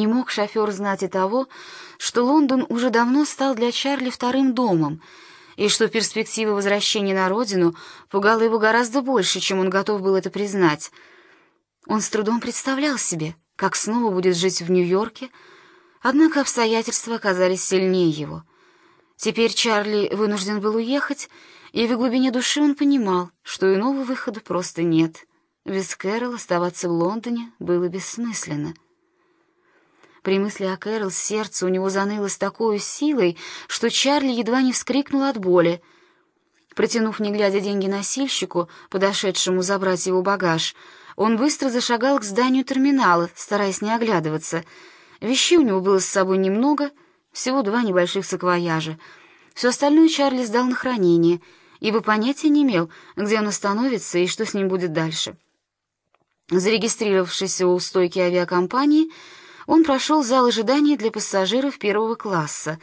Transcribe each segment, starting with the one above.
Не мог шофер знать и того, что Лондон уже давно стал для Чарли вторым домом, и что перспектива возвращения на родину пугала его гораздо больше, чем он готов был это признать. Он с трудом представлял себе, как снова будет жить в Нью-Йорке, однако обстоятельства оказались сильнее его. Теперь Чарли вынужден был уехать, и в глубине души он понимал, что иного выхода просто нет. Без Кэрол оставаться в Лондоне было бессмысленно. При мысли о Кэрол сердце у него заныло с такой силой, что Чарли едва не вскрикнул от боли. Протянув, не глядя, деньги носильщику, подошедшему забрать его багаж, он быстро зашагал к зданию терминала, стараясь не оглядываться. Вещей у него было с собой немного, всего два небольших саквояжа. Все остальное Чарли сдал на хранение, ибо понятия не имел, где он остановится и что с ним будет дальше. Зарегистрировавшись у стойки авиакомпании, он прошел зал ожидания для пассажиров первого класса.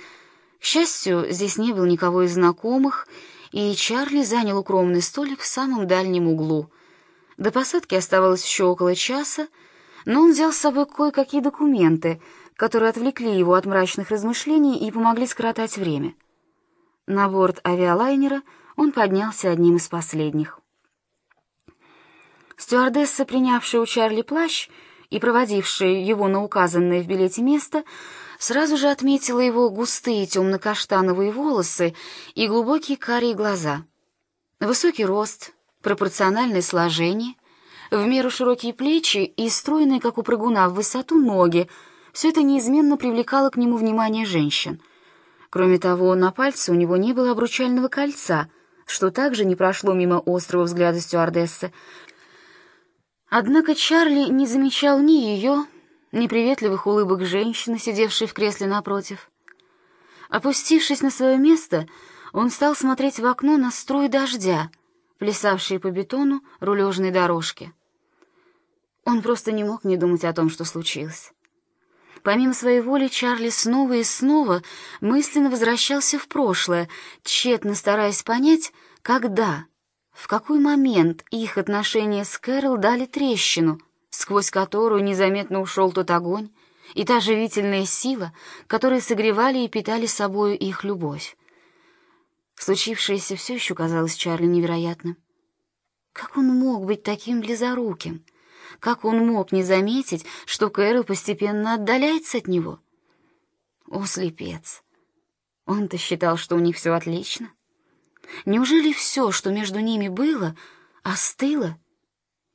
К счастью, здесь не было никого из знакомых, и Чарли занял укромный столик в самом дальнем углу. До посадки оставалось еще около часа, но он взял с собой кое-какие документы, которые отвлекли его от мрачных размышлений и помогли скоротать время. На борт авиалайнера он поднялся одним из последних. Стюардесса, принявшая у Чарли плащ, и проводившая его на указанное в билете место, сразу же отметила его густые темно-каштановые волосы и глубокие карие глаза. Высокий рост, пропорциональное сложение, в меру широкие плечи и стройные, как у прыгуна, в высоту ноги — все это неизменно привлекало к нему внимание женщин. Кроме того, на пальце у него не было обручального кольца, что также не прошло мимо острого взгляда стюардессы, Однако Чарли не замечал ни ее, ни приветливых улыбок женщины, сидевшей в кресле напротив. Опустившись на свое место, он стал смотреть в окно на струи дождя, плясавшие по бетону рулежной дорожки. Он просто не мог не думать о том, что случилось. Помимо своей воли, Чарли снова и снова мысленно возвращался в прошлое, тщетно стараясь понять, когда в какой момент их отношения с Кэрол дали трещину, сквозь которую незаметно ушел тот огонь и та живительная сила, которые согревали и питали собою их любовь. Случившееся все еще казалось Чарли невероятным. Как он мог быть таким близоруким? Как он мог не заметить, что Кэрол постепенно отдаляется от него? О, слепец! Он-то считал, что у них все отлично. Неужели все, что между ними было, остыло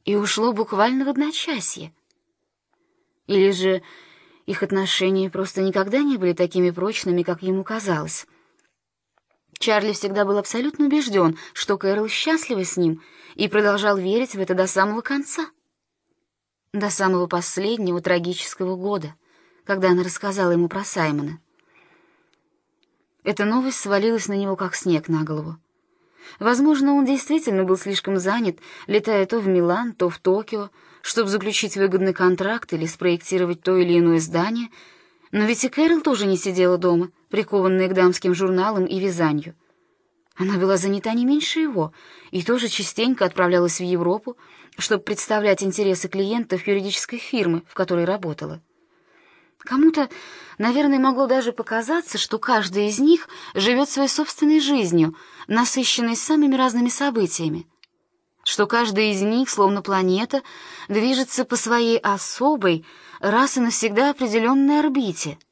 и ушло буквально в одночасье? Или же их отношения просто никогда не были такими прочными, как ему казалось? Чарли всегда был абсолютно убежден, что Кэрол счастлива с ним, и продолжал верить в это до самого конца. До самого последнего трагического года, когда она рассказала ему про Саймона. Эта новость свалилась на него, как снег на голову. Возможно, он действительно был слишком занят, летая то в Милан, то в Токио, чтобы заключить выгодный контракт или спроектировать то или иное здание, но ведь и Кэрол тоже не сидела дома, прикованная к дамским журналам и вязанию. Она была занята не меньше его и тоже частенько отправлялась в Европу, чтобы представлять интересы клиентов юридической фирмы, в которой работала. Кому-то, наверное, могло даже показаться, что каждый из них живет своей собственной жизнью, насыщенной самыми разными событиями, что каждый из них, словно планета, движется по своей особой, раз и навсегда определенной орбите —